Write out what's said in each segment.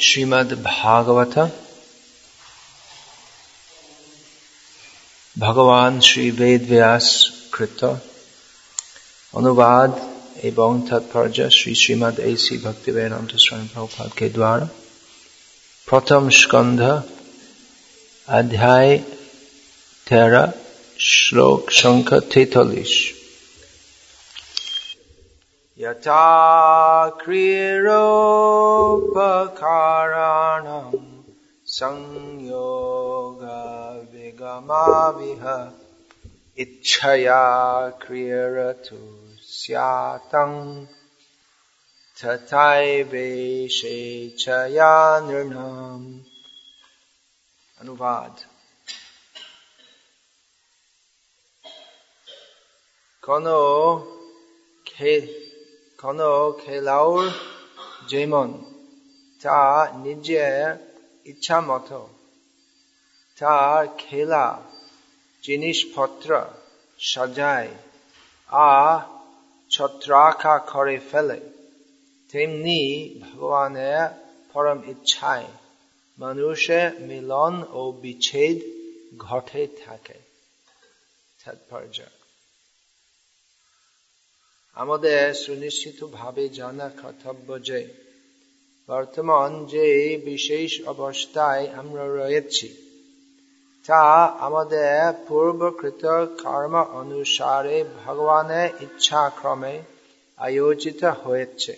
श्रीमद् भागवत। भगवान श्री वेद व्यास कृत। अनुवाद एवं तत्पर्य श्री श्रीमद ए सी भक्ति वेदांत स्वामी प्रभुपाद के द्वारा। प्रथम स्कंध अध्याय तेरह श्लोक संख्या तैतालीस। यथा क्रियरोपकाराणम् संयोगविगमाविह इच्छया क्रियरतु स्यातम् तथैवेशेच्छया नृणाम् अनुवाद কোনো কোনো খেলাওর যেমন তা নিজের ইচ্ছা মতো তার খেলা জিনিসপত্র সাজায় আ ছত্রাখা করে ফেলে তেমনি ভগবানের পরম ইচ্ছায় মানুষের মিলন ও বিচ্ছেদ ঘটে থাকে তাৎপর্য আমাদের সুনিশ্চিত ভাবে জানা কর্তব্য যে বর্তমান যে বিশেষ অবস্থায় আমরা রয়েছি, তা আমাদের পূর্বকৃত কর্ম অনুসারে ভগবানের ইচ্ছা ক্রমে আয়োজিত হয়েছে।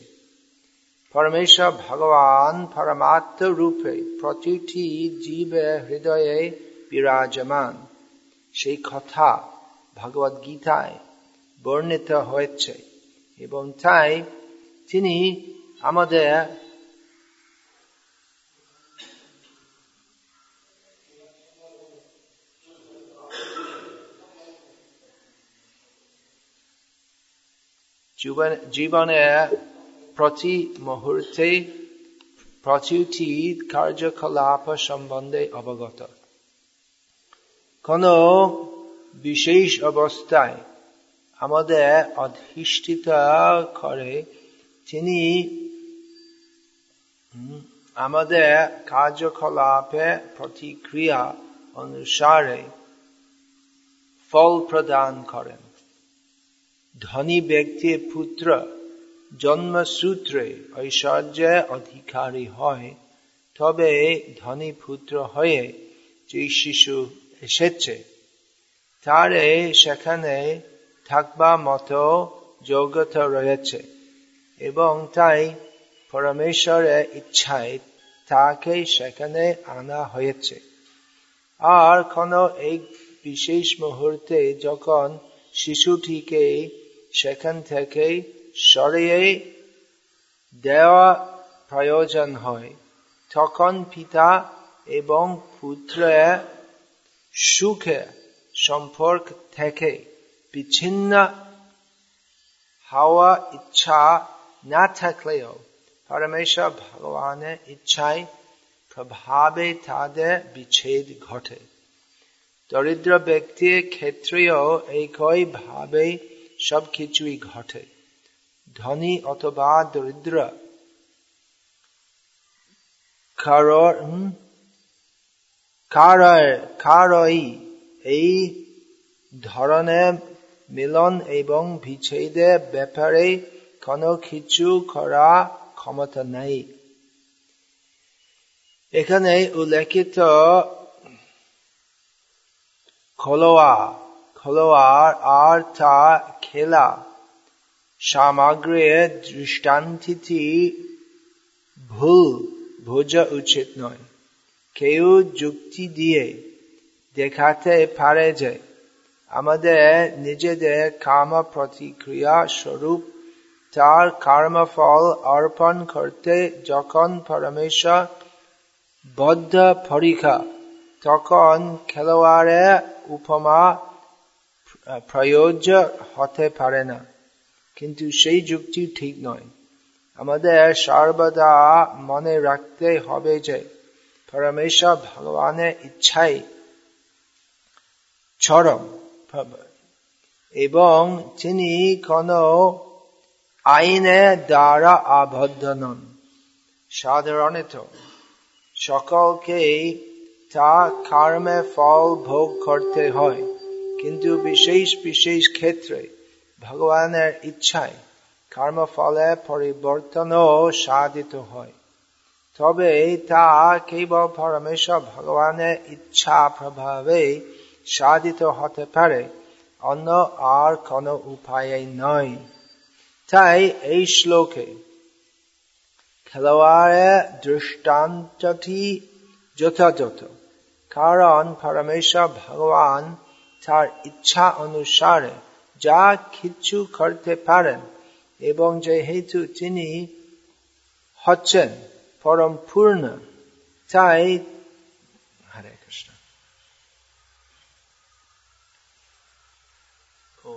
পরমেশ্বর ভগবান পরমাত্ম রূপে প্রতিটি জীবের হৃদয়ে বিরাজমান। সেই কথা ভগবদ গীতায় বর্ণিত হয়েছে। এবং তাই তিনি আমাদের জীবনের প্রতি মুহূর্তে প্রতিটি কার্যকলাপ সম্বন্ধে অবগত। কোন বিশেষ অবস্থায় আমাদের অধিষ্ঠিত করে তিনি আমাদের কার্যকলাপে প্রতিক্রিয়া অনুসারে ফল প্রদান করেন। ধনী ব্যক্তির পুত্র জন্মসূত্রে ঐশ্বর্যের অধিকারী হয়, তবে ধনী পুত্র হয়ে যে শিশু এসেছে, তারে সেখানে থাকবার মতো যোগ্যতা রয়েছে এবং তাই পরমেশ্বরের ইচ্ছায় তাকে সেখানে আনা হয়েছে। আর কোন এক বিশেষ মুহূর্তে যখন শিশুটিকে সেখান থেকে সরিয়ে দেওয়া প্রয়োজন হয়, তখন পিতা এবং পুত্রের সুখে সম্পর্ক থেকে। বিচ্ছিন্ন হওয়া ইচ্ছা না থাকলেও পরমেশ্বর ভগবানের ইচ্ছায় প্রভাবে তাদের বিচ্ছেদ ঘটে দরিদ্র ব্যক্তির ক্ষেত্রেও একই ভাবে সবকিছুই ঘটে ধনী অথবা দরিদ্র কারই এই ধরনের মিলন এবং বিচ্ছেদের ব্যাপারে কোনো কিছু করা ক্ষমতা নেই। এখানে উল্লেখিত খোলোয়া খোলোয়ার আর তা খেলা সামগ্রীর দৃষ্টান্তিটি ভুল, বোঝা উচিত নয়। কেউ যুক্তি দিয়ে দেখাতে পারে যে আমাদের নিজেদের কাম প্রতিক্রিয়া স্বরূপ, তার কর্মফল অর্পণ করতে যখন পরমেশ্বর বদ্ধ পরীক্ষা, তখন খেলোয়াড়ের উপমা প্রয়োজ্য হতে পারে না। কিন্তু সেই যুক্তি ঠিক নয়। আমাদের সর্বদা মনে রাখতে হবে যে পরমেশ্বর ভগবানের ইচ্ছাই চরম। এবং তিনি কোন আইনের দ্বারা আবদ্ধ নন। সাধারণত সকলকে তা কর্মে ফল ভোগ করতে হয়। কিন্তু বিশেষ বিশেষ ক্ষেত্রে ভগবানের ইচ্ছায় কর্মফলে পরিবর্তনও সাধিত হয়। তবে তা কেবল পরমেশ্বর ভগবানের ইচ্ছা প্রভাবে সাধিত হতে পারে, অন্য আর কোন উপায় নয়। তাই এই শ্লোকে খেলোয়াড়ের দৃষ্টান্তটি যথাযথ, কারণ পরমেশ্বর ভগবান তার ইচ্ছা অনুসারে যা কিছু করতে পারেন এবং যেহেতু তিনি হচ্ছেন পরম পূর্ণ, তাই হরে কৃষ্ণ ও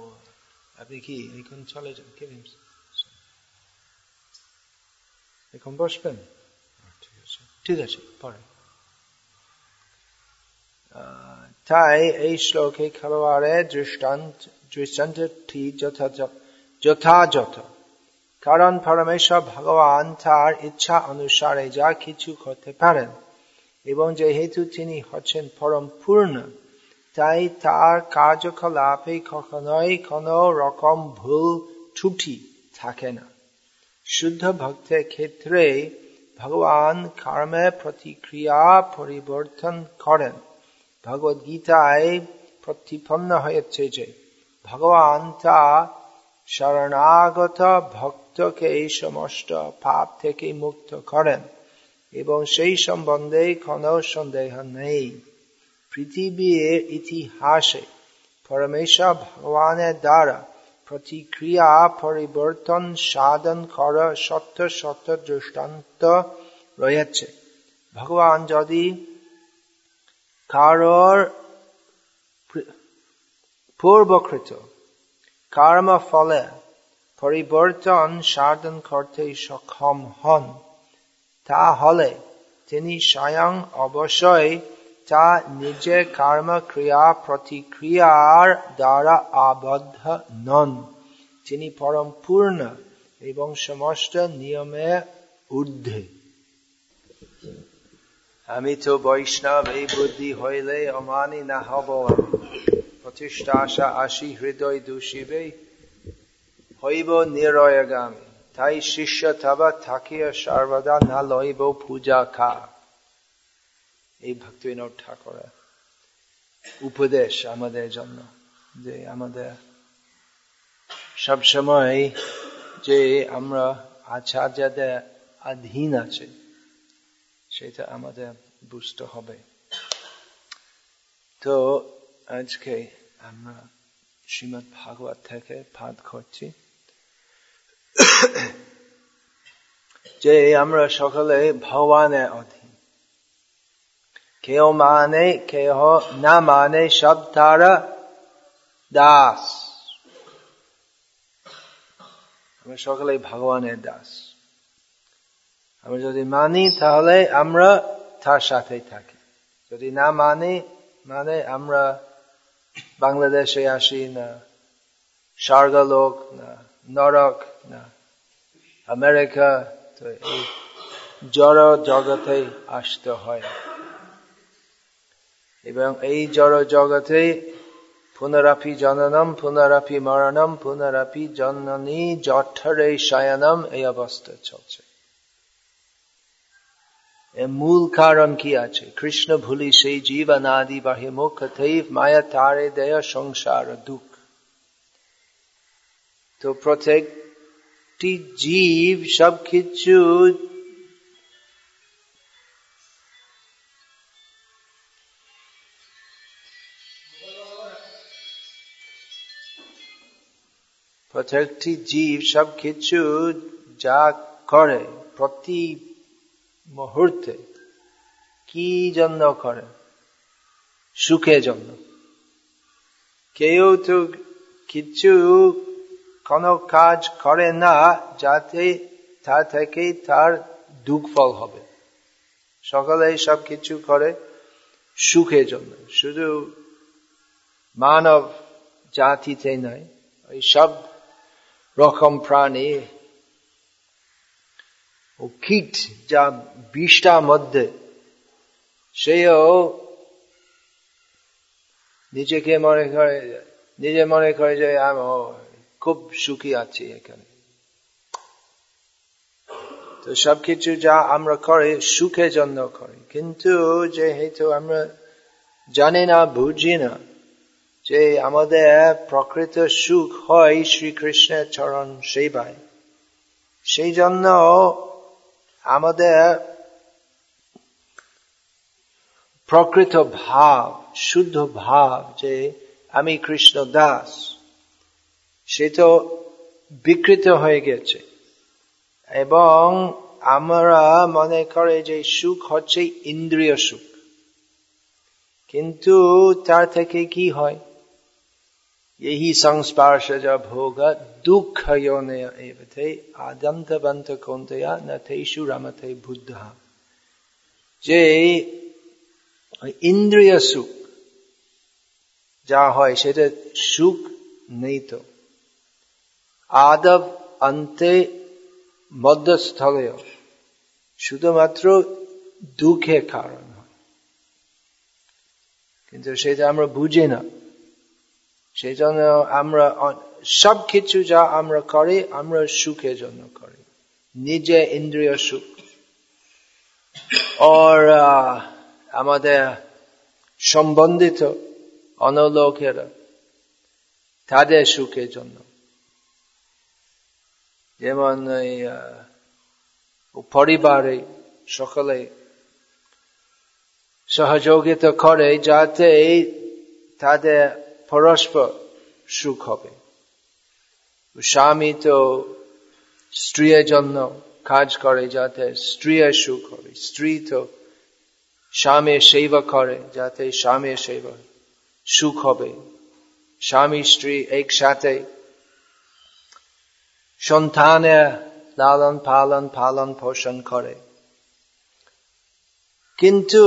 আপনি কি এখন চলে যান? কে এখন বসবেন? আছে। ঠিক আছে, পরে। তাই এই শ্লোকে খেলোয়াড়ের দৃষ্টান্ত দৃষ্টান্তটি যথাযথ। কারণ পরমেশ্বর ভগবান তার ইচ্ছা অনুসারে যা কিছু করতে পারেন, এবং যেহেতু তিনি হচ্ছেন পরম পূর্ণ তাই তার কার্যকলাপে কখনোই কোন রকম ভুল ত্রুটি থাকে না। শুদ্ধ ভক্তের ক্ষেত্রে ভগবান কর্মে প্রতিক্রিয়া পরিবর্তন করেন। ভগবদ গীতায় প্রতিপন্ন হয়েছে যে ভগবান তা শরণাগত ভক্তকে এই সমস্ত পাপ থেকে মুক্ত করেন এবং সেই সম্বন্ধে কোন সন্দেহ নেই। পৃথিবীর ইতিহাসে পরমেশ্বর ভগবানের দ্বারা প্রতিক্রিয়া, পরিবর্তন, সাধন করা সত্য সত্য দৃষ্টান্ত রয়েছে। ভগবান যদি কারোর পূর্বকৃত কর্ম ফলে পরিবর্তন, সাধন করতে সক্ষম হন, তাহলে তিনি স্বয়ং অবশ্যই তা নিজে কর্ম ক্রিয়া প্রতিক্রিয়ার দ্বারা আবদ্ধ নন তিনি পরম পূর্ণ এবং সমস্ত নিয়মে ঊর্ধ্বে। আমি তো বৈষ্ণব এই বুদ্ধি হইলে অমানি না হব। প্রতিষ্ঠা আশা আসি হৃদয় দূষিবে, হইব নিরয়গামী। তাই শিষ্য থাবা থাকিয়া সর্বদা না লইব পূজা খা এই ভক্তিবিনোদ ঠাকুরের উপদেশ আমাদের জন্য, যে আমাদের সবসময় যে আমরা আচার্যদের অধীন আছে, সেটা আমাদের বুঝতে হবে। তো আজকে আমরা শ্রীমৎ ভাগবত থেকে পাঠ করছি। যে আমরা সকলে ভগবানের অধীন। কেউ মানে কেহ না মানে সব তারা দাস আমরা সকলে ভগবানের দাস। আমরা যদি মানি, তাহলে আমরা তার সাথে থাকি। যদি না মানি মানে আমরা বাংলাদেশে আসি না, স্বর্গলোক না, নরক না, আমেরিকা, তো এই জড় জগতে আসতে হয়। এবং এই জড় জগতে পুনরাপি জননম, পুনরাপি মরণম, পুনরাপি জননী জঠরে শয়নম, এই অবস্থা চলছে। মূল কারণ কি আছে? কৃষ্ণ ভুলি সেই জীবনাদি বাহি মুখ মায়া তারে দেয় সংসার দুঃখ। তো প্রত্যেকটি জীব সব প্রত্যেকটি জীব সব কিছু যা করে প্রতি মুহূর্তে কি জন্য করে? সুখের জন্য। কেউ তো কিছু কোন কাজ করে না যাতে তা থেকে তার দুঃখ ফল হবে। সকালে সব কিছু করে সুখের জন্য। শুধু মানব জাতিতে নয়, ওই সব রকম প্রাণী। ও কীট যা বিষটার মধ্যে, সেও নিজেকে মনে করে, নিজে মনে করে যে আমি খুব সুখী আছি এখানে। তো সবকিছু যা আমরা করে, সুখের জন্য করি। কিন্তু যেহেতু আমরা জানি না, বুঝি না যে আমাদের প্রকৃত সুখ হয় শ্রীকৃষ্ণের চরণ সেবায়। সেই জন্য আমাদের প্রকৃত ভাব, শুদ্ধ ভাব যে আমি কৃষ্ণ দাস, সে তো বিকৃত হয়ে গেছে। এবং আমরা মনে করে যে সুখ হচ্ছে ইন্দ্রিয় সুখ। কিন্তু তার থেকে কি হয়? यही संस्पर्शज भोग दुख योनय एवते आदंतबंत कौंतया न तेषु रमते बुद्ध যে ইন্দ্রিয় সুখ যা হয় সেটা সুখ নেই তো আদব অন্তে মধ্যস্থলে শুধুমাত্র দুঃখের কারণ হয় কিন্তু সেটা আমরা বুঝি না সেই জন্য আমরা সব কিছু যা আমরা করি, আমরা সুখের জন্য করি। নিজে ইন্দ্রিয় সুখ। ওর আমাদের সম্বন্ধিত অনলোকেরা তাদের সুখের জন্য। যেমন পরিবারে সকলে সহযোগিতা করে যাতে তাদের পরস্পর সুখ হবে। স্বামী তো স্ত্রীর জন্য কাজ করে যাতে স্ত্রীর সুখ হবে। স্ত্রী তো স্বামীর সেবা করে যাতে স্বামীর সেবা সুখ হবে। স্বামী, স্ত্রী একসাথে সন্তানের লালন পালন পালন পোষণ করে। কিন্তু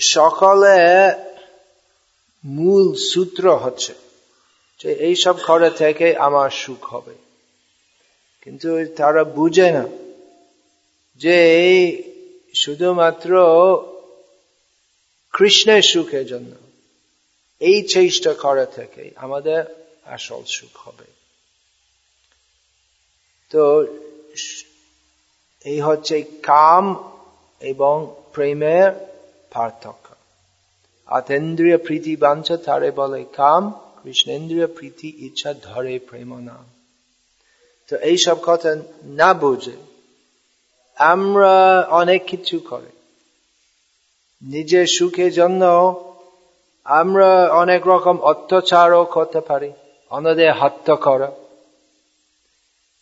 সকলে মূল সূত্র হচ্ছে যে এইসব করে থেকে আমার সুখ হবে। কিন্তু তারা বুঝে না যে শুধুমাত্র কৃষ্ণের সুখের জন্য, এই চেষ্টা করা থেকে আমাদের আসল সুখ হবে। তো এই হচ্ছে কাম এবং প্রেমের পার্থক্য। আতেন্দ্রিয় প্রীতি বাঞ্ছা তারে বলে কাম কৃষ্ণেন্দ্রিয় প্রীতি ইচ্ছা ধরে প্রেম নাম তো এইসব কথা না বুঝে আমরা অনেক কিছু করে। নিজের সুখের জন্য আমরা অনেক রকম অত্যাচারও করতে পারি, অন্যদের হত্যা করা।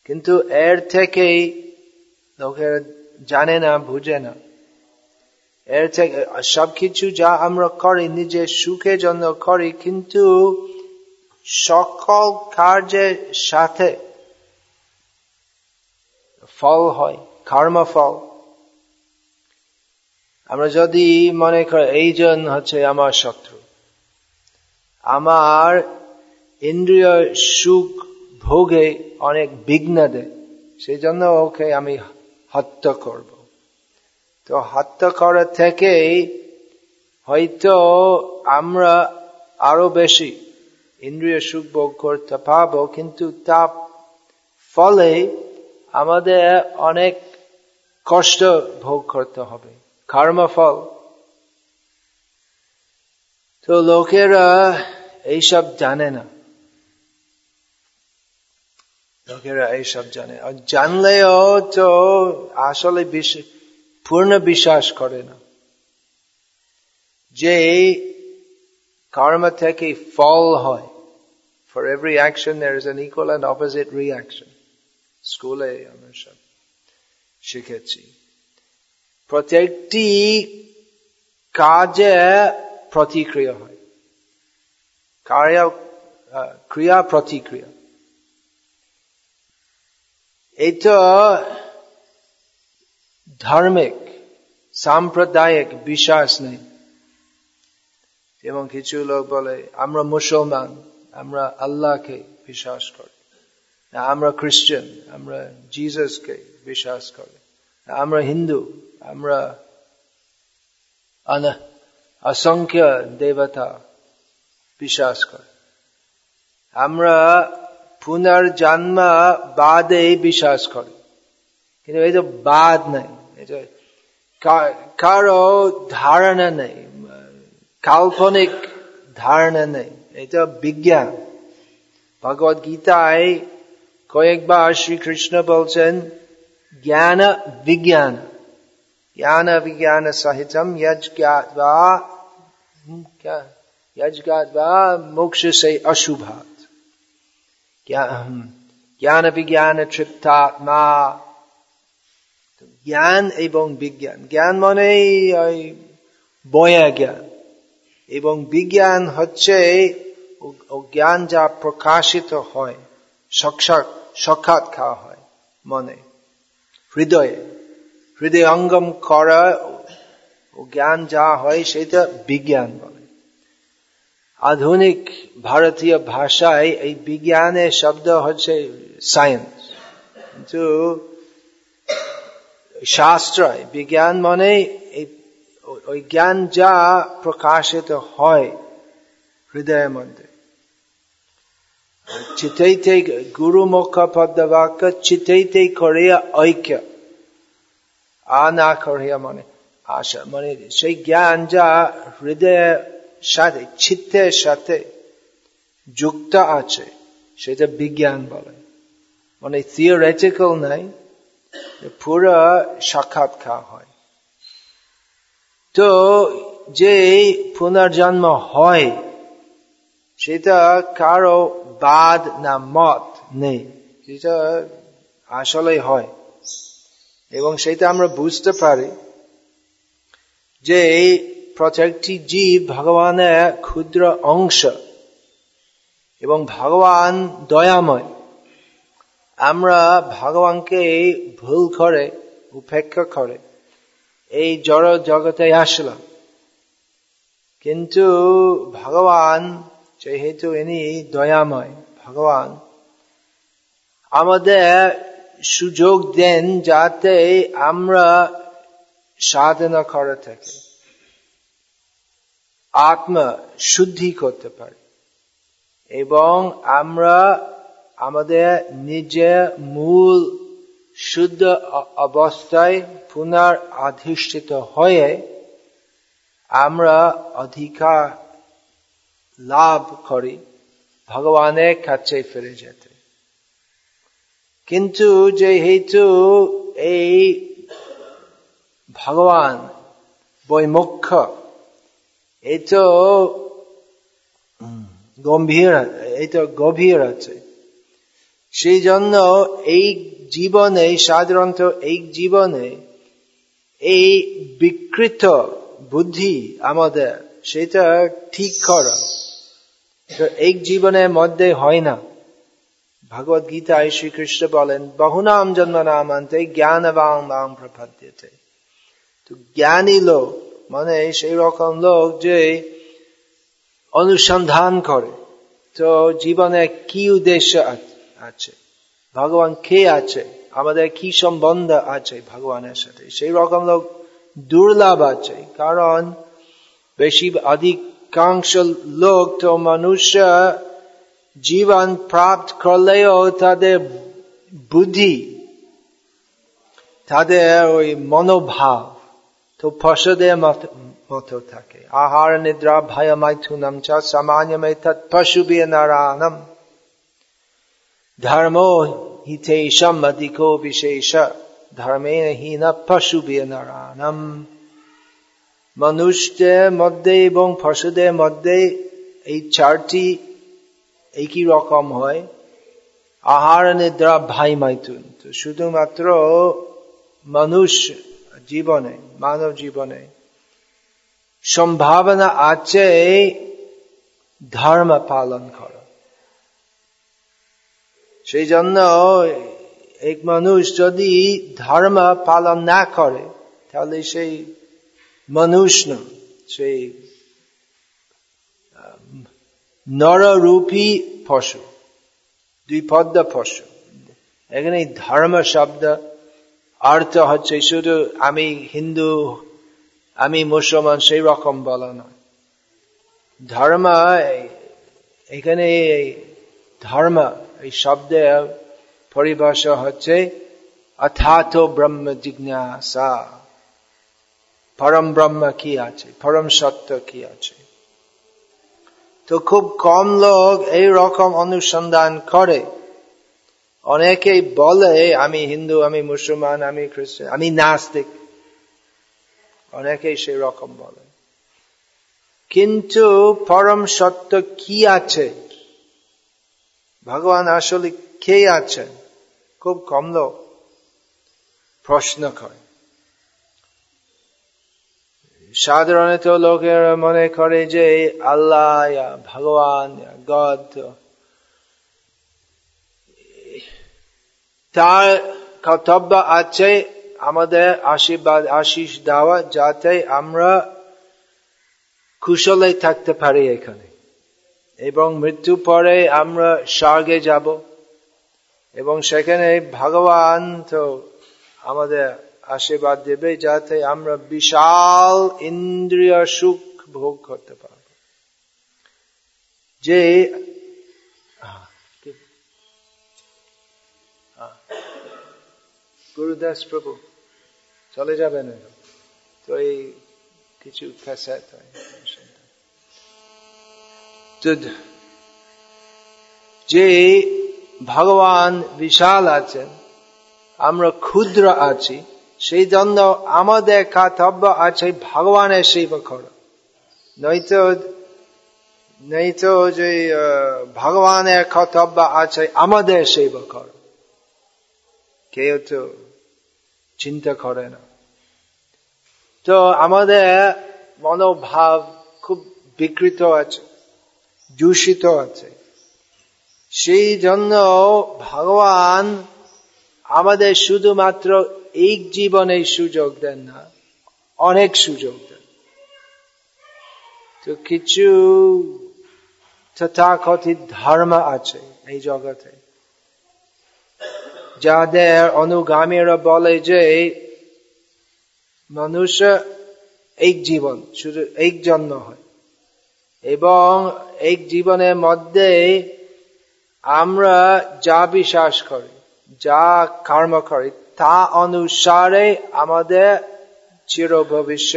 কিন্তু এর থেকেই লোকের জানে না, বুঝে না। এর থেকে সবকিছু যা আমরা করি নিজের সুখের জন্য করি, কিন্তু সকল কার্যের সাথে ফল হয় কর্মফল আমরা যদি মনে করি এইজন হচ্ছে আমার শত্রু। আমার ইন্দ্রিয় সুখ ভোগে অনেক বিঘ্ন দেয়, সেই জন্য ওকে আমি হত্যা করব। তো হত্যা করা থেকে হয়তো আমরা আরও বেশি ইন্দ্রিয় সুখ ভোগ করতে পাবো, কিন্তু তা ফলে আমাদের অনেক কষ্ট ভোগ করতে হবে কর্মফল তো লোকেরা এইসব জানে না। লোকেরা এইসব জানে। আর জানলেও তো আসলে পূর্ণ বিশ্বাস করে না। যে কর্ম থেকে ফল হয় for every action there is an equal and opposite reaction স্কুলে আমরা শিখেছি। প্রত্যেকটি কাজে প্রতিক্রিয়া হয়। কার্য ক্রিয়া প্রতিক্রিয়া। এটা ধার্মিক, সাম্প্রদায়িক বিশ্বাস নেই। এবং কিছু লোক বলে, আমরা মুসলমান, আমরা আল্লাহকে বিশ্বাস করি। আমরা খ্রিস্টান, আমরা জিজাসকে বিশ্বাস করি। আমরা হিন্দু, আমরা অসংখ্য দেবতা বিশ্বাস করে। আমরা পুনর্জন্ম বাদে বিশ্বাস করি। কিন্তু এই তো বাদ নেই। কারো ধারণা নেই কাল্পনিক ধারণা নেই এটা বিজ্ঞান ভগবত গীতায় কয়েকবার শ্রীকৃষ্ণ বলছেন জ্ঞান বিজ্ঞান জ্ঞান विज्ञान सहितम यज्ञात्वा यज्ञात्वा मोक्ष से अशुभात জ্ঞান বিজ্ঞান তৃপ্তাত্মা জ্ঞান এবং বিজ্ঞান। জ্ঞান মানে বয়া জ্ঞান। এবং বিজ্ঞান হচ্ছে জ্ঞান যা প্রকাশিত হয়, সাক্ষাৎ খাওয়া হয় মনে, হৃদয়ে। হৃদয় অঙ্গম করা ও জ্ঞান যা হয় সেটা বিজ্ঞান বলে। আধুনিক ভারতীয় ভাষায় এই বিজ্ঞানের শব্দ হচ্ছে সায়েন্স কিন্তু শাস্ত্রায় বিজ্ঞান মানে ওই জ্ঞান যা প্রকাশিত হয় হৃদয়ের মধ্যে। চিতাইতে গুরু মুখ পদ্মবাক্য চিতাইতে করিয়া ঐক্য। আ না করিয়া মানে আশা মানে সেই জ্ঞান যা হৃদয়ের সাথে, চিত্তের সাথে যুক্ত আছে, সেটা বিজ্ঞান বলে। মানে থিওরিটিক্যাল নাই পুরো সাক্ষাৎকার হয়। তো যে পুনর্জন্ম হয়, সেটা কারও বাদ না মত নেই। সেটা আসলে হয়। এবং সেটা আমরা বুঝতে পারি যে প্রত্যেকটি জীব ভগবানের ক্ষুদ্র অংশ এবং ভগবান দয়াময়। আমরা ভগবানকে ভুল করে, উপেক্ষা করে, এই জড় জগতে আসলাম। কিন্তু ভগবান, যেহেতু ইনি দয়াময়, ভগবান, আমাদের সুযোগ দেন যাতে আমরা সাধনা করে থাকি আত্মা শুদ্ধি করতে পারি, এবং আমরা আমাদের নিজের মূল শুদ্ধ অবস্থায় পুনর অধিষ্ঠিত হয়ে আমরা অধিকার লাভ করি, ভগবানের কাছে ফিরে যেতে। কিন্তু যেহেতু এই ভগবান বৈমুখ্য, এই তো গম্ভীর, এই তো গভীর আছে সেই জন্য এই জীবনে, সাধারণত এই জীবনে, এই বিকৃত বুদ্ধি আমাদের, সেটা ঠিক করা। এই জীবনের মধ্যে হয় না। ভগবত গীতায় শ্রীকৃষ্ণ বলেন, বহুনাম জন্ম নাম আনতে জ্ঞান বাং প্রপাদ্যতে। তো জ্ঞানী লোক মানে সেই রকম লোক যে অনুসন্ধান করে। তো জীবনে কি উদ্দেশ্য আছে? ভগবান কে আছে? আমাদের কি সম্বন্ধ আছে ভগবানের সাথে? সেই রকম লোক দুর্লভ আছে, কারণ বেশি অধিকাংশ লোক তো মনুষ্য জীবন প্রাপ্ত করলেও তাদের বুদ্ধি, তাদের ওই মনোভাব তো পশুদের মতো থাকে। আহার, নিদ্রা, ভয় মাইথুনম চ সামান্য পশুবীয় নারায়ণম। ধর্ম হিতেশম অধিকো বিশেষ ধর্মেণ হীন পশুবীয় নারায়ণম মানুষদের মধ্যে এবং পশুদের মধ্যে এই চারটি একই রকম হয় আহার নিদ্রা ভাই মাইতুন তো শুধুমাত্র মানুষ জীবনে মানব জীবনে সম্ভাবনা আছে ধর্ম পালন করা সেই জন্য এক মানুষ যদি ধর্ম পালন না করে, তাহলে সেই মানুষ না, সেই নররূপী পশু, দুই পদ্ম পশু। এখানে ধর্ম শব্দ, অর্থ হচ্ছে শুধু আমি হিন্দু, আমি মুসলমান, সেই রকম বলা নয়। ধর্ম, এখানে ধর্ম এই শব্দের পরিভাষা হচ্ছে, অথাত ব্রহ্ম জিজ্ঞাসা। পরম ব্রহ্ম কি আছে? পরম সত্য কি আছে? তো খুব কম লোক এই রকম অনুসন্ধান করে। অনেকেই বলে, আমি হিন্দু, আমি মুসলমান, আমি খ্রিস্টান, আমি নাস্তিক। অনেকেই সেই রকম বলে। কিন্তু পরম সত্য কি আছে? ভগবান আসলে কে আছেন? খুব কম লোক। প্রশ্ন করে। সাধারণত লোকের মনে করে যে আল্লাহ ভগবান গদ তার কর্তব্য আছে আমাদের আশীর্বাদ আশিস দেওয়া যাতে আমরা কুশলে থাকতে পারি এখানে। এবং মৃত্যু পরে আমরা স্বর্গে যাব। এবং সেখানে ভগবান তো আমাদের আশীর্বাদ দেবে যাতে আমরা বিশাল ইন্দ্রিয় সুখ ভোগ করতে পারব। যে গুরুদাস প্রভু, চলে যাবেন তো এই কিছু ক্যাসেট যে ভগবান বিশাল আছেন, আমরা ক্ষুদ্র আছি, সেই জন্য আমাদের কর্তব্য আছে ভগবানের সেবা করা। নয়তো নয়তো যে ভগবানের কর্তব্য আছে আমাদের সেবা করা। কেউ তো চিন্তা করে না। তো আমাদের মনোভাব খুব বিকৃত আছে। দূষিত আছে। সেই জন্য ভগবান আমাদের শুধুমাত্র এই জীবনে সুযোগ দেন না, অনেক সুযোগ দেন। তো কিছু তথাকথিত ধর্ম আছে এই জগতে, যাদের অনুগামীরা বলে যে মানুষ এক জীবন, শুধু এক জন্ম হয়। এবং এই জীবনের মধ্যে আমরা যা বিশ্বাস করি, যা কর্ম করি, তা অনুসারে আমাদের চির ভবিষ্য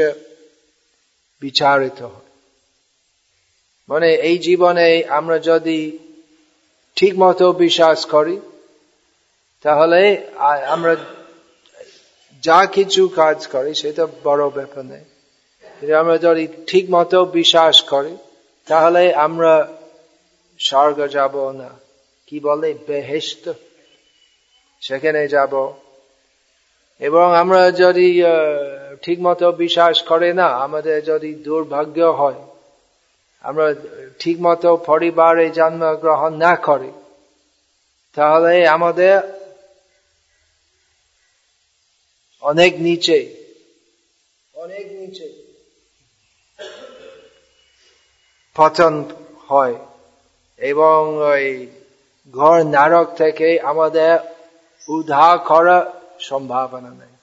বিচারিত মানে এই জীবনে আমরা যদি ঠিক মতো বিশ্বাস করি, তাহলে আমরা যা কিছু কাজ করি, সেটা বড় ব্যাপার নেই আমরা যদি ঠিক মতো বিশ্বাস করি তাহলে আমরা স্বর্গ যাব না। কি বলে? বেহেস্ত সেখানে যাব। এবং আমরা যদি ঠিক মতো বিশ্বাস করে না, আমাদের যদি দুর্ভাগ্য হয়, আমরা ঠিক মতো পরিবারে জন্মগ্রহণ না করি, তাহলে আমাদের অনেক নিচে অনেক নিচে পতন হয়। এবং ওই ঘর নারক থেকে আমাদের উদ্ধার করার সম্ভাবনা নেই।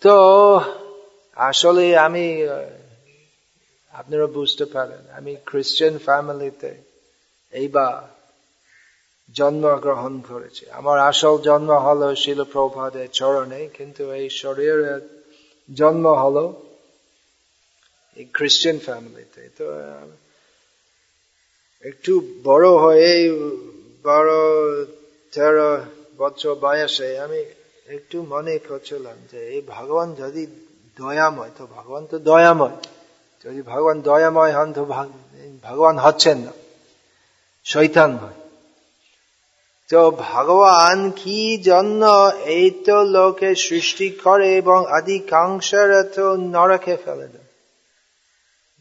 তো আসলে আমি, আপনারা বুঝতে পারেন, আমি খ্রিস্টান ফ্যামিলিতে এইবার জন্মগ্রহণ করেছি। আমার আসল জন্ম হলো শিল প্রভাদের চরণে, কিন্তু এই শরীরের জন্ম হলো এই খ্রিস্টান ফ্যামিলিতে তো। একটু বড় হয়ে, বারো, তেরো বছর বয়সে আমি একটু মনে করছিলাম যে, এই ভগবান যদি দয়াময়, তো ভগবান তো দয়াময়। যদি ভগবান দয়াময় হন, তো ভগবান হচ্ছেন না। শৈতান হয়। তো ভগবান কি জন্য এই তো লোকে সৃষ্টি করে এবং আধিকাংশের তো নরকে ফেলে দেয়?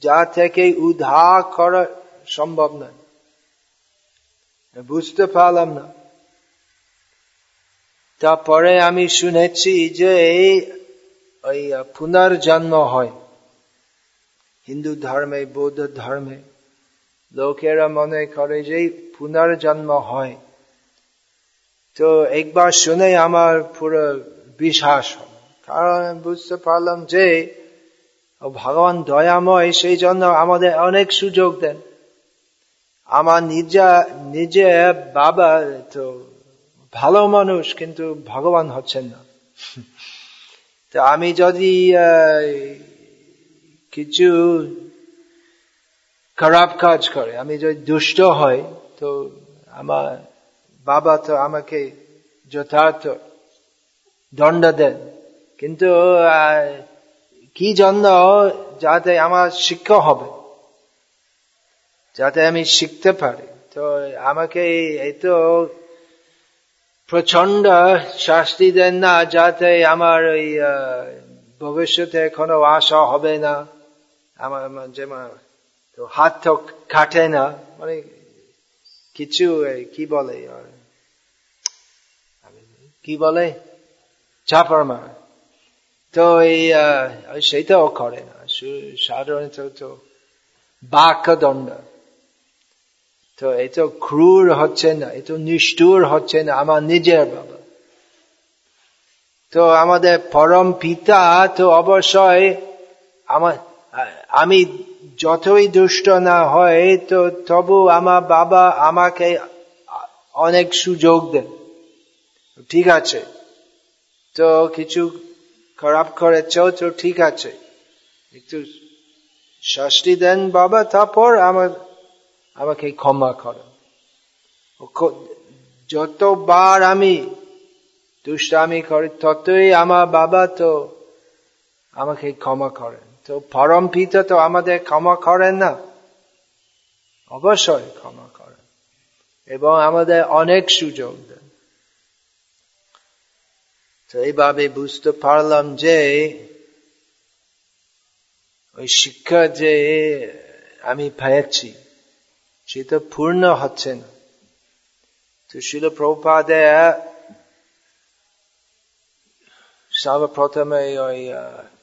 যা থেকে উদ্ধার করা সম্ভব নয়। বুঝতে পারলাম না। তারপরে আমি শুনেছি যে ওই পুনর্জন্ম হয়। হিন্দু ধর্মে, বৌদ্ধ ধর্মে লোকেরা মনে করে যে পুনর্জন্ম হয়। তো একবার শুনে আমার পুরো বিশ্বাস কারণ বুঝতে পারলাম যে ভগবান দয়াময়, সেই জন্য আমাদের অনেক সুযোগ দেন। আমার নিজা, নিজে বাবা তো ভালো মানুষ, কিন্তু ভগবান হচ্ছেন না। তো আমি যদি কিছু খারাপ কাজ করে, আমি যদি দুষ্ট হয়, তো আমার বাবা তো আমাকে যথার্থ দণ্ড দেন। কিন্তু কি জন্য যাতে আমার শিক্ষা হবে? যাতে আমি শিখতে পারি। তো আমাকে এই তো প্রচণ্ড শাস্তি দেন না, যাতে আমার ওই ভবিষ্যতে কোনো আশা হবে না। আমার যেমন তো হাত তো কাটে না। মানে কিছু কি বলে? কি বলে? চাপার মার। তো এই সেটাও করে না সাধারণত তো বাক্য দণ্ড তো এত ক্রুর হচ্ছে না এত নিষ্ঠুর হচ্ছে না আমার নিজের বাবা তো আমাদের পরম পিতা তো অবশ্যই আমার আমি যতই দুষ্ট না হয় তো তবু আমার বাবা আমাকে অনেক সুযোগ দেন ঠিক আছে তো কিছু খারাপ করেছ তো ঠিক আছে। একটু শাস্তি দেন বাবা, তারপর আমার, আমাকে ক্ষমা করেন। যতবার আমি দুষ্টামি করি, ততই আমার বাবা তো আমাকে ক্ষমা করেন। তো পরম পিতা তো আমাদের ক্ষমা করেন না, অবশ্যই ক্ষমা করেন। এবং আমাদের অনেক সুযোগ দেন। তো এইভাবে বুঝতে পারলাম যে ওই শিক্ষা যে আমি পেয়েছি সেটা পূর্ণ হচ্ছে না তো শিল প্রপাদে সর্বপ্রথমে ওই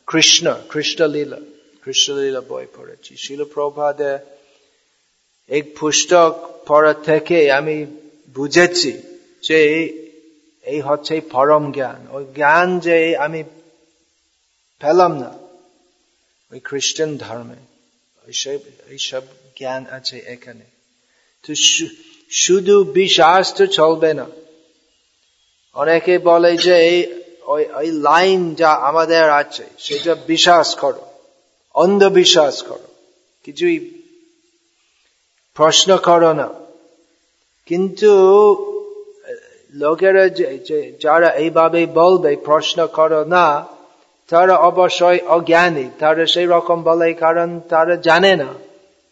কৃষ্ণ কৃষ্ণলীলা কৃষ্ণলীলা বই পড়েছি শিল প্রভাদে এক পুস্তক পড়া থেকে আমি বুঝেছি যে এই হচ্ছে পরম জ্ঞান। ওই জ্ঞান যে আমি পেলাম না, ওই খ্রিস্টান ধর্মে। এইসব জ্ঞান আছে এখানে। তো শুধু বিশ্বাস তো চলবে না। অনেকে বলে যে ওই লাইন যা আমাদের আছে, সেটা বিশ্বাস করো, অন্ধবিশ্বাস করো। কিছুই প্রশ্ন করো না। কিন্তু লোকেরা যারা এইভাবে বলবে প্রশ্ন করো না তারা অবশ্যই অজ্ঞানী তারা সেই রকম বলে কারণ তারা জানে না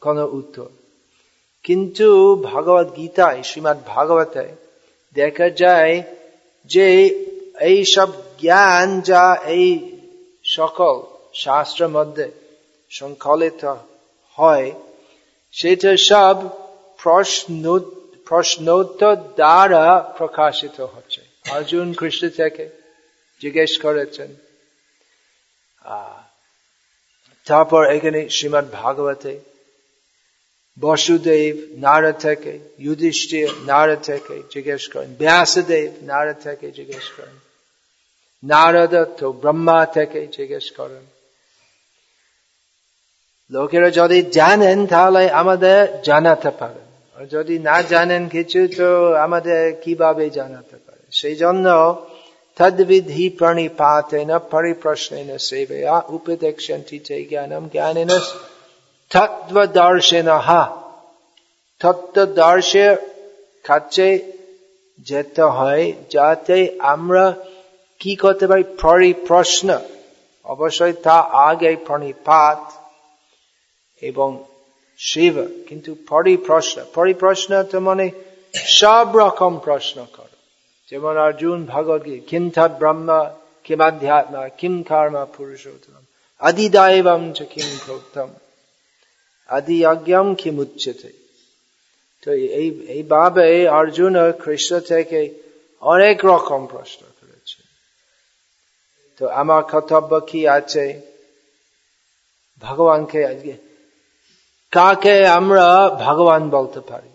কোন উত্তর কিন্তু ভগবত গীতায় শ্রীমৎ ভাগবতে দেখা যায় যে এই সব জ্ঞান যা এই সকল শাস্ত্রের মধ্যে সংকলিত হয় সেটা সব প্রশ্ন প্রশ্নোত্তর দ্বারা প্রকাশিত হচ্ছে। অর্জুন কৃষ্ণ থেকে জিজ্ঞেস করেছেন। তারপর এখানে শ্রীমৎ ভাগবতে বসুদেব নারদ থেকে, যুধিষ্ঠির নারদ থেকে জিজ্ঞেস করেন, ব্যাসদেব নারদ থেকে জিজ্ঞেস করেন নারদ তো ব্রহ্মা থেকে জিজ্ঞেস করেন। লোকেরা যদি জানেন তাহলে আমাদের জানাতে পারেন। যদি না জানেন কিছু, তো আমাদের কীভাবে জানাতে পারে? সেই জন্য তদ্বিধি প্রণিপাতেন, পরিপ্রশ্নেন সেবয়া, উপদেক্ষন্তি তে জ্ঞানম জ্ঞানেন তত্ত্বদর্শিন তত্ত্বদর্শের কাছে যেতে হয়, যাতে আমরা কি করতে পারি? পরিপ্রশ্ন। অবশ্যই তা আগে প্রণিপাত এবং শিব কিন্তু পরিপ্রশ্ন পরিপ্রশ্ন তো মানে সব রকম প্রশ্ন কর যেমন অর্জুন ভগবত কিম তৎ ব্রহ্ম কিম আধ্যাত্ম কিম কর্ম পুরুষোত্তম আদিদায়বম চ কিম প্রোক্তম আদি অজ্ঞম কিম উচ্চতে তো এই এইভাবে অর্জুন কৃষ্ণ থেকে অনেক রকম প্রশ্ন করেছে। তো আমার কর্তব্য কি আছে? ভগবানকে কাকে আমরা ভগবান বলতে পারি?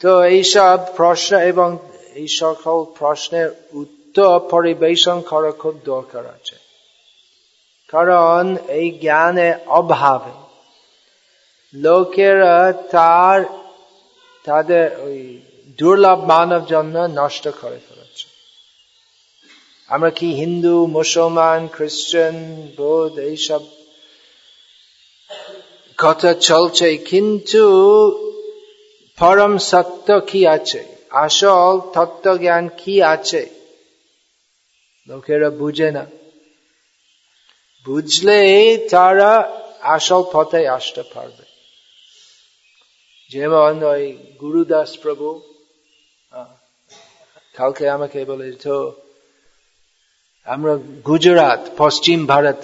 তো এইসব প্রশ্ন এবং এই সকল প্রশ্নের উত্তর পরিবেশন করা খুব দরকার আছে। কারণ এই জ্ঞানের অভাবে লোকেরা তার, তাদের ওই দুর্লভ মানব জন্য নষ্ট করে ফেলেছে। আমরা কি হিন্দু, মুসলমান, খ্রিস্টান, বৌদ্ধ এইসব কথা চলছে, কিন্তু পরম সত্য কি আছে? আসল তত্ত্ব জ্ঞান কি আছে? লোকেরা বুঝে না। বুঝলে তারা আসল পথে আসতে পারবে। যেমন ওই গুরুদাস প্রভু কালকে আমাকে বলে, তো আমরা গুজরাট, পশ্চিম ভারত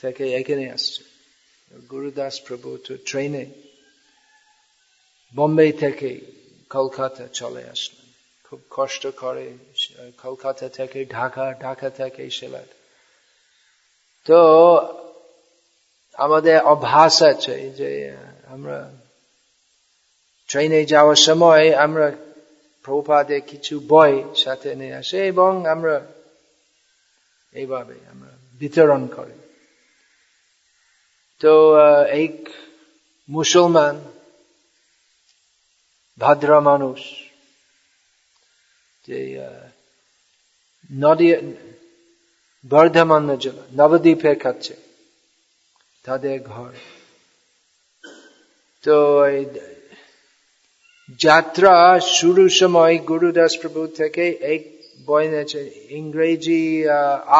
থেকে এখানে আসছি। গুরুদাস প্রভু তো ট্রেনে বোম্বে থেকে কলকাতা চলে আসলেন খুব কষ্ট করে কলকাতা থেকে ঢাকা ঢাকা থেকে সিলেট তো আমাদের অভ্যাস আছে যে আমরা ট্রেনে যাওয়ার সময় আমরা প্রপাদে কিছু বই সাথে নিয়ে আসে এবং আমরা এইভাবে আমরা বিতরণ করি তো এক মুসলমান, ভদ্র মানুষ, যে নদী, বর্ধমান নবদ্বীপে কাছে তাদের ঘর। তো যাত্রা শুরু সময় গুরুদাস প্রভু থেকে এক বই নিয়েছে ইংরেজি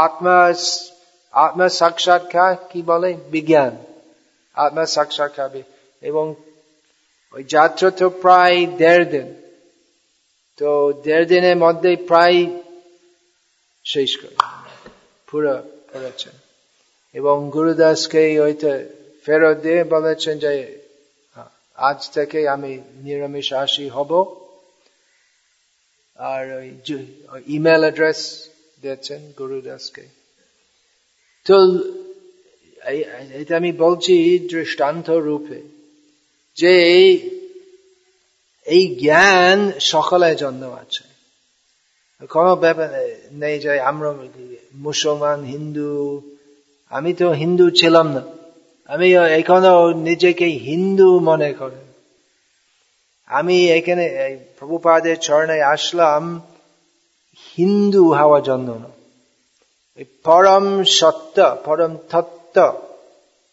আত্মা আত্মা সাক্ষাৎকার কি বলে? বিজ্ঞান। আত্মা সাক্ষাৎকার এবং ওই যাত্রা তো প্রায় দেড় দিন। তো দেড় দিনের মধ্যে প্রায় শেষ করে। পুরো পড়েছেন এবং গুরুদাসকে ওইটা ফেরত দিয়ে বলেছেন যে, আজ থেকে আমি নিরামিষ আসি হব। আর ওই ইমেল অ্যাড্রেস দিয়েছেন গুরুদাসকে। তো এটা আমি বলছি দৃষ্টান্ত রূপে যে এই জ্ঞান সকলের জন্য আছে। কোনো ব্যাপার নেই যে আমরা মুসলমান, হিন্দু, আমি তো হিন্দু ছিলাম না। আমি এখনও নিজেকে হিন্দু মনে করি। আমি এখানে প্রভুপাদের চরণে আসলাম হিন্দু হওয়ার জন্য না। পরম সত্য পরম তত্ত্ব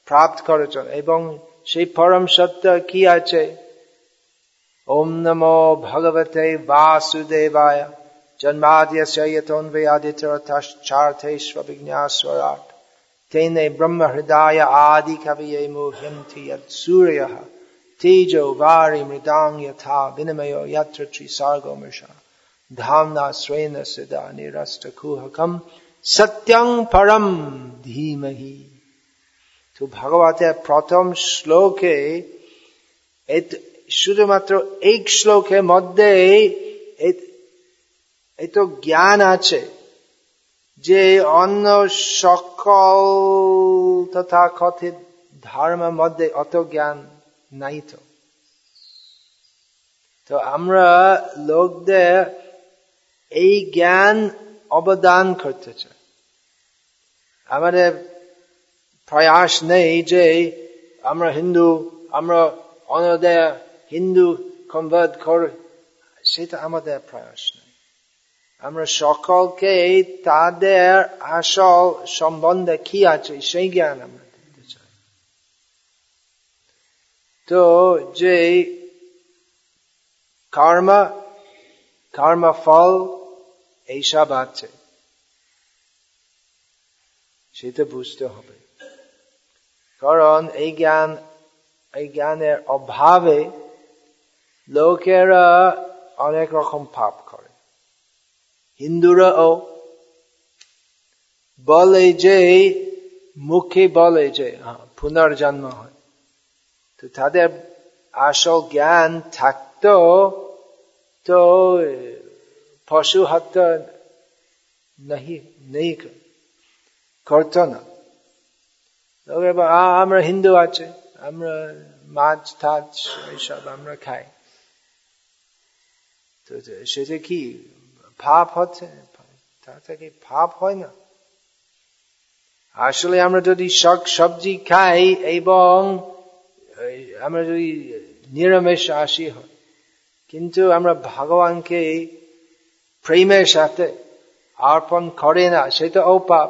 প্রাপ্ত করার জন্য এবং সেই পরম সত্য কি আছে ওম নমো ভগবতে বাসুদেবায় जन्माद्यस्यतोन्वयादितरतश्चार्थैष्वभिज्ञास्वराट् तेने ब्रह्म हृदय आदि कवये मुह्यन्ति यत् सूर्यः तेजो वारि मृदाङ् यथा विनिमयो यत्र त्रिसर्गो मृषा धाम्ना स्वेन सदा निरस्तकुहकम् সত্যং পরম ধীমহি তো ভগবতের প্রথম শ্লোকে শুধুমাত্র এই শ্লোকের মধ্যে এত জ্ঞান আছে যে অন্য সকল তথা কথিত ধর্মের মধ্যে অত জ্ঞান নাই তো তো আমরা লোকদের এই জ্ঞান অবদান করতে আমাদের প্রয়াস নেই যে আমরা হিন্দু, আমরা অন্যদের হিন্দু কনভার্ট করে, সেটা আমাদের প্রয়াস নেই। আমরা সকলকে তাদের আসল সম্বন্ধে কি আছে সেই জ্ঞান আমরা দিতে চাই। তো যে কর্ম কর্ম ফল এইসব আছে। সেটা বুঝতে হবে। কারণ এই জ্ঞান, এই জ্ঞানের অভাবে লোকেরা অনেক রকম পাপ করে। হিন্দুরাও বলে যে, মুখে বলে যে পুনর্জন্ম হয়। তো তাদের আসল জ্ঞান থাকতো তো পশু হত্যা নেই করত না আমরা হিন্দু আছে আমরা মাছ থাচ এইসব আমরা খাই তো সেটা কি পাপ হচ্ছে তা থেকে পাপ হয় না আসলে আমরা যদি শাক সবজি খাই এবং আমরা যদি নিরামিষ আসি হয় কিন্তু আমরা ভগবানকে প্রেমের সাথে অর্পণ করে না সেটা ও পাপ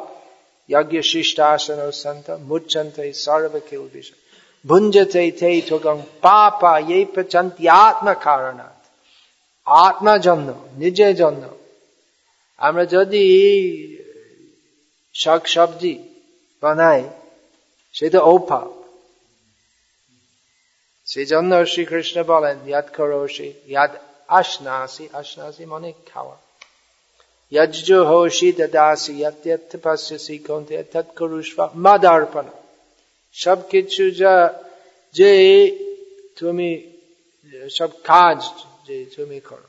যজ্ঞ শিষ্ট আসন সন্ত মুচ্ছন্ত সর্বকেল বিষয় ভুঞ্জতে তে ঠোকং পাপা এই পচন্তি আত্মা কারণাত আত্মার জন্য নিজের জন্য আমরা যদি শাক সবজি বানাই সেটা ও পাপ সেই শ্রীকৃষ্ণ বলেন ইয়াদ করো সে ইয়াদ আসনাসি আসনাসি মনে খাওয়া সব কাজ যে তুমি করো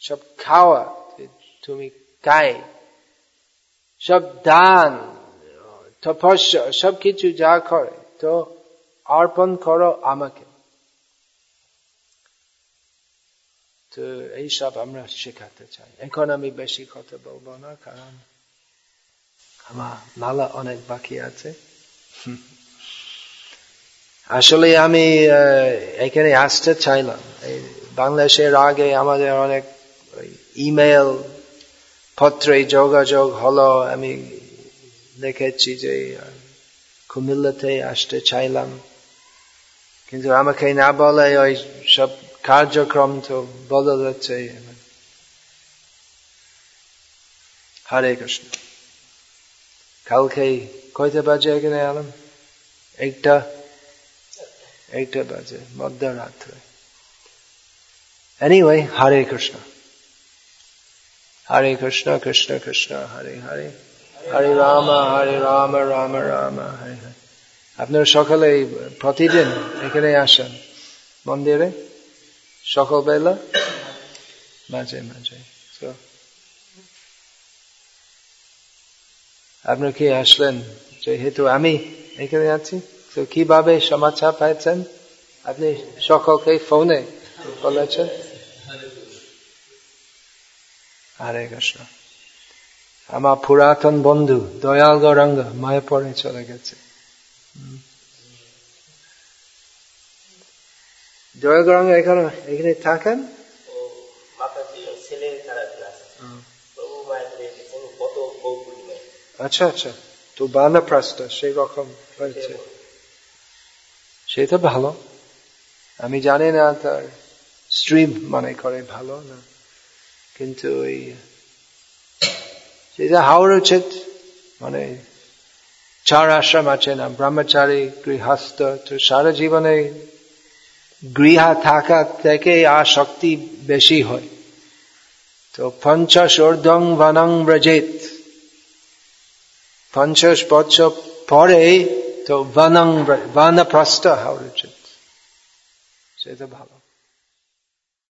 সব খাওয়া তুমি খাই সব দান তপস্যা সব কিছু যা করে তো অর্পণ করো আমাকে তো এইসব আমরা শেখাতে চাই এখন আমি বেশি কথা বলব না কারণ আমার মালা অনেক বাকি আছে আসলে আমি এখানে আসতে চাইলাম বাংলাদেশের আগে আমাদের অনেক ইমেল পত্রে যোগাযোগ হলো আমি দেখেছি যে কুমিল্লাতে আসতে চাইলাম কিন্তু আমাকে না বলে ওই সব কার্যক্রম তো বলা যাচ্ছে হরে কৃষ্ণ। কালকে কয়টা বাজে এখানে এলাম একটা একটা বাজে, মধ্যরাত্রে। এনিওয়ে হরে কৃষ্ণ। হরে কৃষ্ণ কৃষ্ণ কৃষ্ণ, হরে হরে। হরে রাম হরে রাম রাম রাম, হরে হরে। আপনারা সকালে প্রতিদিন এখানে আসেন মন্দিরে? সকালবেলা? মাঝে মাঝে। আপনার কি আসলেন? যেহেতু আমি এখানে আছি, তো কীভাবে সমাচার পাইছেন আপনি সকলকে ফোনে বলেছেন। হরে কৃষ্ণ। আমার পুরাতন বন্ধু দয়াল গৌরাঙ্গ মায়ের পরে চলে গেছে। দয়াল গৌরাঙ্গ এখানে এখানে থাকেন? আচ্ছা আচ্ছা। তো বানপ্রাস্ত সেই রকম হয়েছে? সেটা ভালো। আমি জানি না তার স্ট্রিম মানে করে ভালো না। কিন্তু ওই সেটা হাওড় উচিত মানে চার আশ্রম আছে না ব্রহ্মচারী গৃহস্থ তো সারা জীবনে গৃহা থাকা থেকে আসক্তি বেশি হয়। তো পঞ্চাশ অর্ধং বনং ব্রজেত। পঞ্চাশ বছর পরে তো বনং বনপ্রস্থ হওয়া উচিত। সেটা ভালো।